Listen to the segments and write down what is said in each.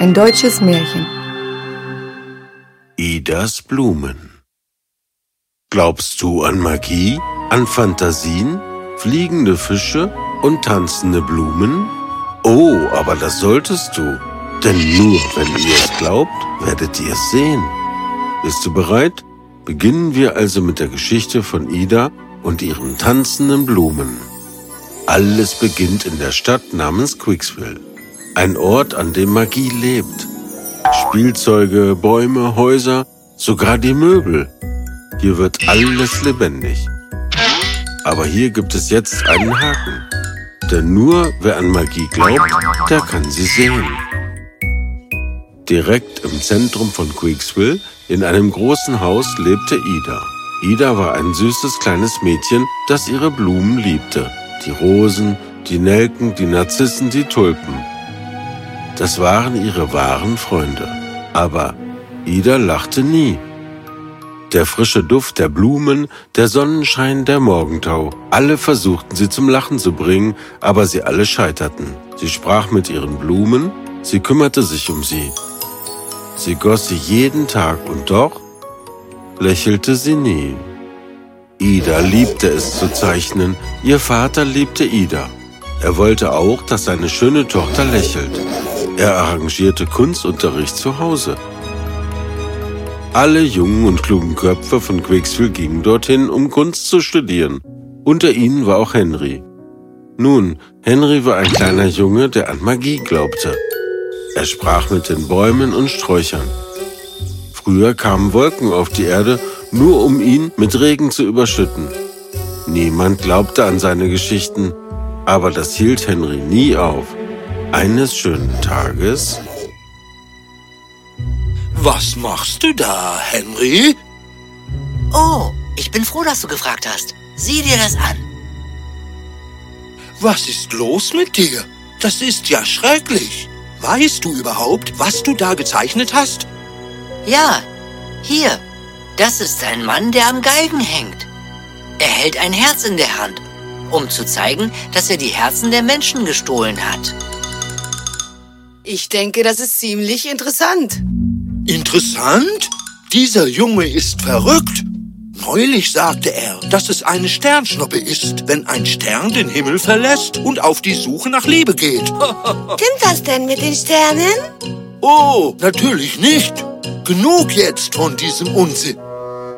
Ein deutsches Märchen. Idas Blumen. Glaubst du an Magie, an Fantasien, fliegende Fische und tanzende Blumen? Oh, aber das solltest du. Denn nur wenn ihr es glaubt, werdet ihr es sehen. Bist du bereit? Beginnen wir also mit der Geschichte von Ida und ihren tanzenden Blumen. Alles beginnt in der Stadt namens Quicksville. Ein Ort, an dem Magie lebt. Spielzeuge, Bäume, Häuser, sogar die Möbel. Hier wird alles lebendig. Aber hier gibt es jetzt einen Haken. Denn nur wer an Magie glaubt, der kann sie sehen. Direkt im Zentrum von Quicksville, in einem großen Haus, lebte Ida. Ida war ein süßes kleines Mädchen, das ihre Blumen liebte. Die Rosen, die Nelken, die Narzissen, die Tulpen. Das waren ihre wahren Freunde. Aber Ida lachte nie. Der frische Duft der Blumen, der Sonnenschein, der Morgentau, alle versuchten sie zum Lachen zu bringen, aber sie alle scheiterten. Sie sprach mit ihren Blumen, sie kümmerte sich um sie. Sie goss sie jeden Tag und doch lächelte sie nie. Ida liebte es zu zeichnen, ihr Vater liebte Ida. Er wollte auch, dass seine schöne Tochter lächelt. Er arrangierte Kunstunterricht zu Hause. Alle jungen und klugen Köpfe von Quicksville gingen dorthin, um Kunst zu studieren. Unter ihnen war auch Henry. Nun, Henry war ein kleiner Junge, der an Magie glaubte. Er sprach mit den Bäumen und Sträuchern. Früher kamen Wolken auf die Erde, nur um ihn mit Regen zu überschütten. Niemand glaubte an seine Geschichten, aber das hielt Henry nie auf. Eines schönen Tages... Was machst du da, Henry? Oh, ich bin froh, dass du gefragt hast. Sieh dir das an. Was ist los mit dir? Das ist ja schrecklich. Weißt du überhaupt, was du da gezeichnet hast? Ja, hier. Das ist ein Mann, der am Galgen hängt. Er hält ein Herz in der Hand, um zu zeigen, dass er die Herzen der Menschen gestohlen hat. Ich denke, das ist ziemlich interessant. Interessant? Dieser Junge ist verrückt. Neulich sagte er, dass es eine Sternschnuppe ist, wenn ein Stern den Himmel verlässt und auf die Suche nach Liebe geht. Stimmt das denn mit den Sternen? Oh, natürlich nicht. Genug jetzt von diesem Unsinn.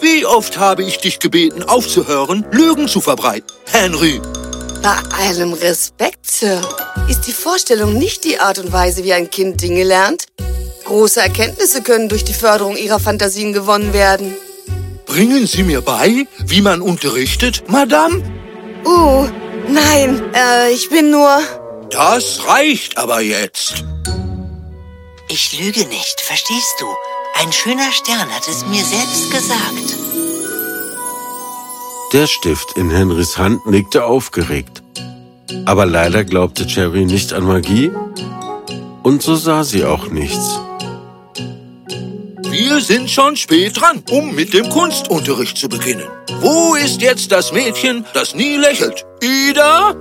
Wie oft habe ich dich gebeten, aufzuhören, Lügen zu verbreiten, Henry? Bei allem Respekt, Sir, ist die Vorstellung nicht die Art und Weise, wie ein Kind Dinge lernt. Große Erkenntnisse können durch die Förderung ihrer Fantasien gewonnen werden. Bringen Sie mir bei, wie man unterrichtet, Madame? Uh, nein, äh, ich bin nur... Das reicht aber jetzt. Ich lüge nicht, verstehst du? Ein schöner Stern hat es mir selbst gesagt. Der Stift in Henrys Hand nickte aufgeregt. Aber leider glaubte Cherry nicht an Magie und so sah sie auch nichts. Wir sind schon spät dran, um mit dem Kunstunterricht zu beginnen. Wo ist jetzt das Mädchen, das nie lächelt? Ida?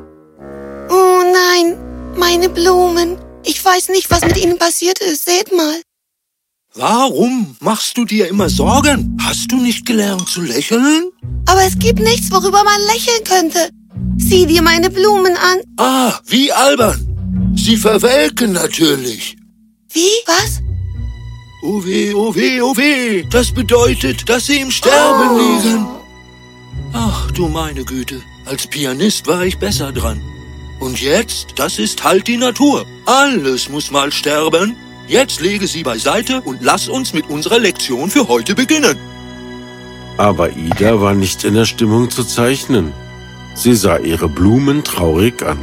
Oh nein, meine Blumen. Ich weiß nicht, was mit ihnen passiert ist. Seht mal. Warum machst du dir immer Sorgen? Hast du nicht gelernt zu lächeln? Aber es gibt nichts, worüber man lächeln könnte. Sieh dir meine Blumen an. Ah, wie albern. Sie verwelken natürlich. Wie? Was? Oh weh, oh weh, oh weh. Das bedeutet, dass sie im Sterben Oh. liegen. Ach du meine Güte, als Pianist war ich besser dran. Und jetzt, das ist halt die Natur. Alles muss mal sterben. Jetzt lege sie beiseite und lass uns mit unserer Lektion für heute beginnen. Aber Ida war nicht in der Stimmung zu zeichnen. Sie sah ihre Blumen traurig an.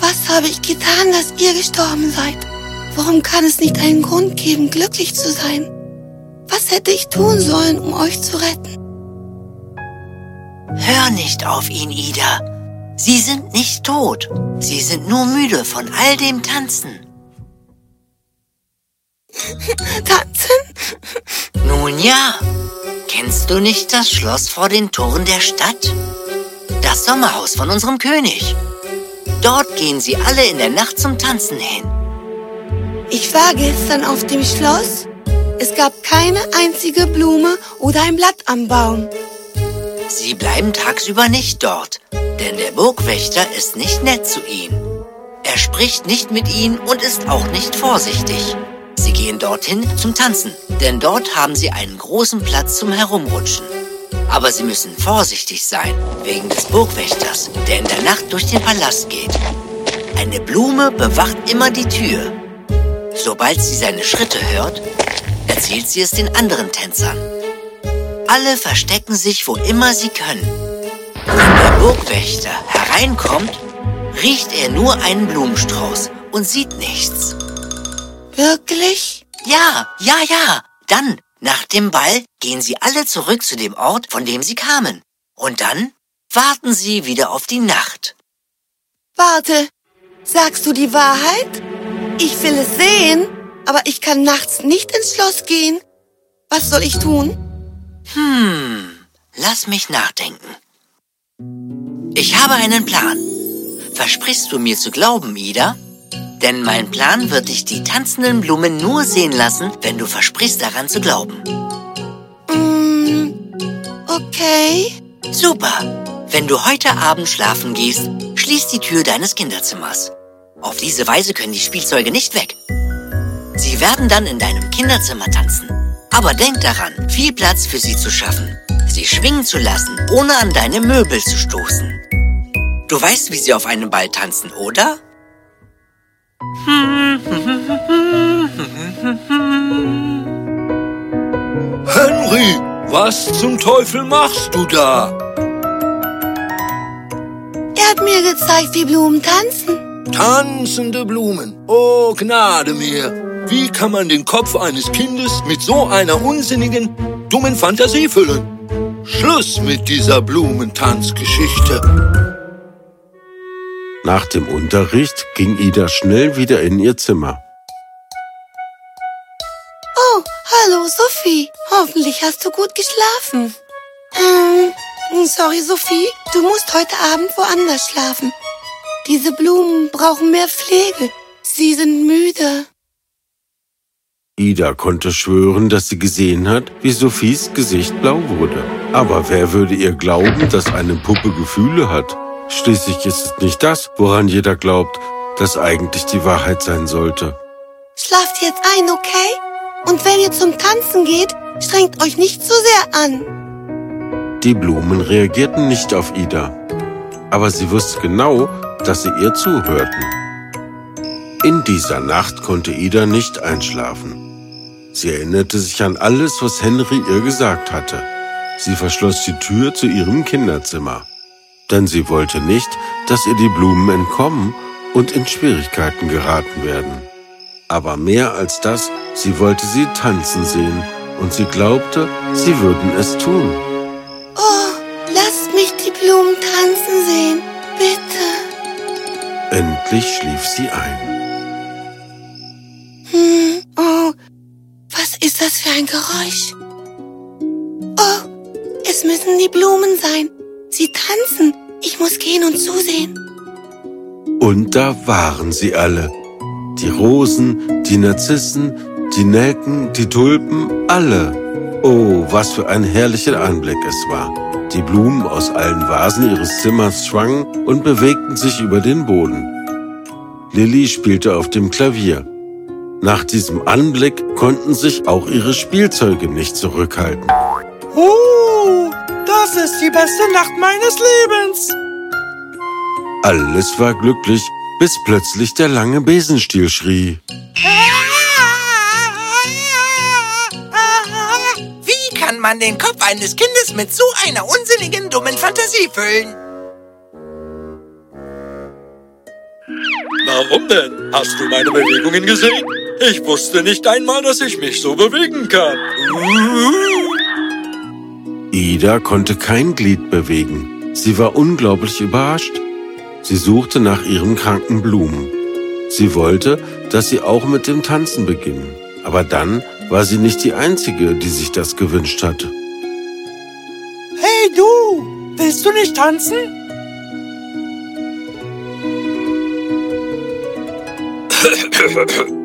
Was habe ich getan, dass ihr gestorben seid? Warum kann es nicht einen Grund geben, glücklich zu sein? Was hätte ich tun sollen, um euch zu retten? Hör nicht auf ihn, Ida. Sie sind nicht tot. Sie sind nur müde von all dem Tanzen. Tanzen? Nun ja. Kennst du nicht das Schloss vor den Toren der Stadt? Das Sommerhaus von unserem König. Dort gehen sie alle in der Nacht zum Tanzen hin. Ich war gestern auf dem Schloss. Es gab keine einzige Blume oder ein Blatt am Baum. Sie bleiben tagsüber nicht dort, denn der Burgwächter ist nicht nett zu ihnen. Er spricht nicht mit ihnen und ist auch nicht vorsichtig. Sie gehen dorthin zum Tanzen, denn dort haben sie einen großen Platz zum Herumrutschen. Aber sie müssen vorsichtig sein, wegen des Burgwächters, der in der Nacht durch den Palast geht. Eine Blume bewacht immer die Tür. Sobald sie seine Schritte hört, erzählt sie es den anderen Tänzern. Alle verstecken sich, wo immer sie können. Wenn der Burgwächter hereinkommt, riecht er nur einen Blumenstrauß und sieht nichts. Wirklich? Ja, ja, ja. Dann, nach dem Ball, gehen sie alle zurück zu dem Ort, von dem sie kamen. Und dann warten sie wieder auf die Nacht. Warte, sagst du die Wahrheit? Ich will es sehen, aber ich kann nachts nicht ins Schloss gehen. Was soll ich tun? Hm, lass mich nachdenken. Ich habe einen Plan. Versprichst du mir zu glauben, Ida? Denn mein Plan wird dich die tanzenden Blumen nur sehen lassen, wenn du versprichst daran zu glauben. Mm, okay. Super. Wenn du heute Abend schlafen gehst, schließ die Tür deines Kinderzimmers. Auf diese Weise können die Spielzeuge nicht weg. Sie werden dann in deinem Kinderzimmer tanzen. Aber denk daran, viel Platz für sie zu schaffen. Sie schwingen zu lassen, ohne an deine Möbel zu stoßen. Du weißt, wie sie auf einem Ball tanzen, oder? Henry, was zum Teufel machst du da? Er hat mir gezeigt, wie Blumen tanzen. Tanzende Blumen. Oh, Gnade mir. Wie kann man den Kopf eines Kindes mit so einer unsinnigen, dummen Fantasie füllen? Schluss mit dieser Blumentanzgeschichte. Nach dem Unterricht ging Ida schnell wieder in ihr Zimmer. Oh, hallo Sophie. Hoffentlich hast du gut geschlafen. Ähm, sorry Sophie, du musst heute Abend woanders schlafen. Diese Blumen brauchen mehr Pflege. Sie sind müde. Ida konnte schwören, dass sie gesehen hat, wie Sophies Gesicht blau wurde. Aber wer würde ihr glauben, dass eine Puppe Gefühle hat? Schließlich ist es nicht das, woran jeder glaubt, das eigentlich die Wahrheit sein sollte. Schlaft jetzt ein, okay? Und wenn ihr zum Tanzen geht, strengt euch nicht zu sehr an. Die Blumen reagierten nicht auf Ida. Aber sie wusste genau, dass sie ihr zuhörten. In dieser Nacht konnte Ida nicht einschlafen. Sie erinnerte sich an alles, was Henry ihr gesagt hatte. Sie verschloss die Tür zu ihrem Kinderzimmer. Denn sie wollte nicht, dass ihr die Blumen entkommen und in Schwierigkeiten geraten werden. Aber mehr als das, sie wollte sie tanzen sehen und sie glaubte, sie würden es tun. Oh, lasst mich die Blumen tanzen sehen, bitte. Endlich schlief sie ein. Hm, oh, was ist das für ein Geräusch? Oh, es müssen die Blumen sein. Sie tanzen. Ich muss gehen und zusehen. Und da waren sie alle. Die Rosen, die Narzissen, die Nelken, die Tulpen, alle. Oh, was für ein herrlicher Anblick es war. Die Blumen aus allen Vasen ihres Zimmers schwangen und bewegten sich über den Boden. Lilly spielte auf dem Klavier. Nach diesem Anblick konnten sich auch ihre Spielzeuge nicht zurückhalten. Oh, das ist die beste Nacht meines Lebens. Alles war glücklich, bis plötzlich der lange Besenstiel schrie. Wie kann man den Kopf eines Kindes mit so einer unsinnigen, dummen Fantasie füllen? Warum denn? Hast du meine Bewegungen gesehen? Ich wusste nicht einmal, dass ich mich so bewegen kann. Ida konnte kein Glied bewegen. Sie war unglaublich überrascht. Sie suchte nach ihren kranken Blumen. Sie wollte, dass sie auch mit dem Tanzen beginnen. Aber dann war sie nicht die Einzige, die sich das gewünscht hatte. Hey du, willst du nicht tanzen?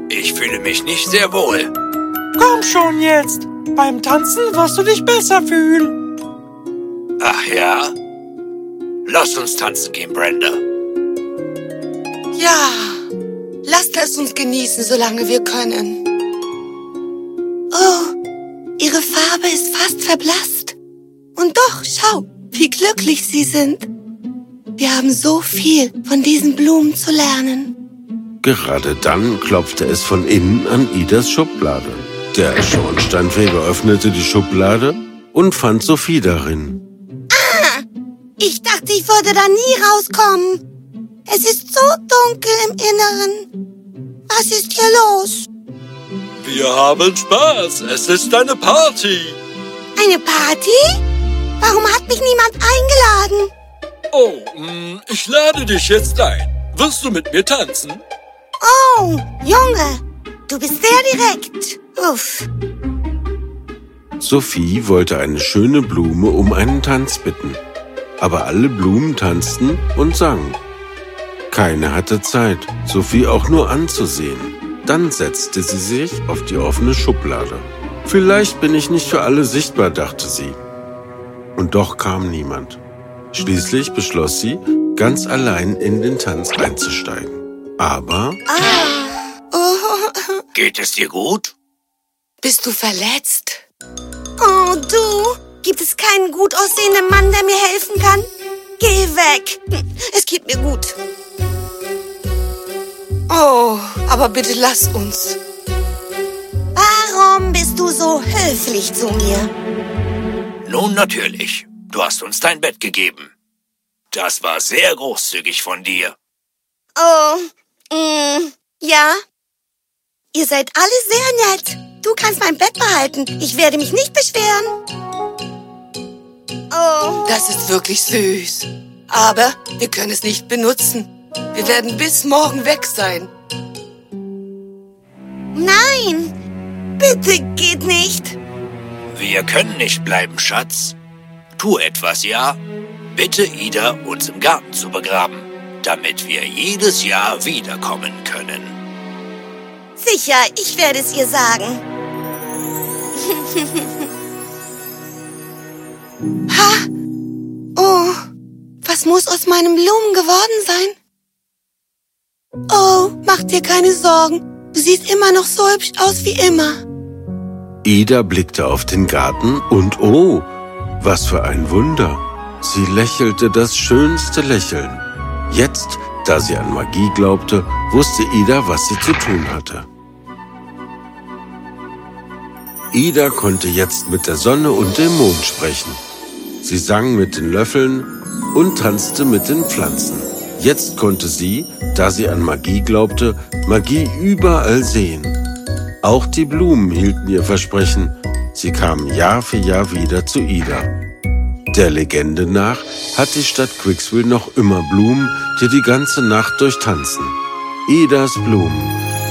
Ich fühle mich nicht sehr wohl. Komm schon jetzt. Beim Tanzen wirst du dich besser fühlen. Ach ja? Lass uns tanzen gehen, Brenda. Ja, lasst es uns genießen, solange wir können. Oh, ihre Farbe ist fast verblasst. Und doch, schau, wie glücklich sie sind. Wir haben so viel von diesen Blumen zu lernen. Gerade dann klopfte es von innen an Idas Schublade. Der Schornsteinfeger öffnete die Schublade und fand Sophie darin. Ich dachte, ich würde da nie rauskommen. Es ist so dunkel im Inneren. Was ist hier los? Wir haben Spaß. Es ist eine Party. Eine Party? Warum hat mich niemand eingeladen? Oh, mh, ich lade dich jetzt ein. Wirst du mit mir tanzen? Oh, Junge, du bist sehr direkt. Uff. Sophie wollte eine schöne Blume um einen Tanz bitten. Aber alle Blumen tanzten und sangen. Keine hatte Zeit, Sophie auch nur anzusehen. Dann setzte sie sich auf die offene Schublade. Vielleicht bin ich nicht für alle sichtbar, dachte sie. Und doch kam niemand. Schließlich beschloss sie, ganz allein in den Tanz einzusteigen. Aber Oh, Geht es dir gut? bist du verletzt? Oh, du? Gibt es keinen gut aussehenden Mann, der mir helfen kann? Geh weg. Es geht mir gut. Oh, aber bitte lass uns. Warum bist du so höflich zu mir? Nun natürlich. Du hast uns dein Bett gegeben. Das war sehr großzügig von dir. Oh, mm, ja. Ihr seid alle sehr nett. Du kannst mein Bett behalten. Ich werde mich nicht beschweren. Oh. Das ist wirklich süß. Aber wir können es nicht benutzen. Wir werden bis morgen weg sein. Nein, bitte geht nicht. Wir können nicht bleiben, Schatz. Tu etwas, ja? Bitte Ida, uns im Garten zu begraben, damit wir jedes Jahr wiederkommen können. Sicher, ich werde es ihr sagen. Oh, was muss aus meinen Blumen geworden sein? Oh, mach dir keine Sorgen. Du siehst immer noch so hübsch aus wie immer. Ida blickte auf den Garten und oh, was für ein Wunder. Sie lächelte das schönste Lächeln. Jetzt, da sie an Magie glaubte, wusste Ida, was sie zu tun hatte. Ida konnte jetzt mit der Sonne und dem Mond sprechen. Sie sang mit den Löffeln und tanzte mit den Pflanzen. Jetzt konnte sie, da sie an Magie glaubte, Magie überall sehen. Auch die Blumen hielten ihr Versprechen. Sie kamen Jahr für Jahr wieder zu Ida. Der Legende nach hat die Stadt Quicksville noch immer Blumen, die die ganze Nacht durchtanzen. Idas Blumen,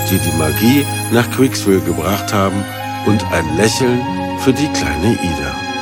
die die Magie nach Quicksville gebracht haben und ein Lächeln für die kleine Ida.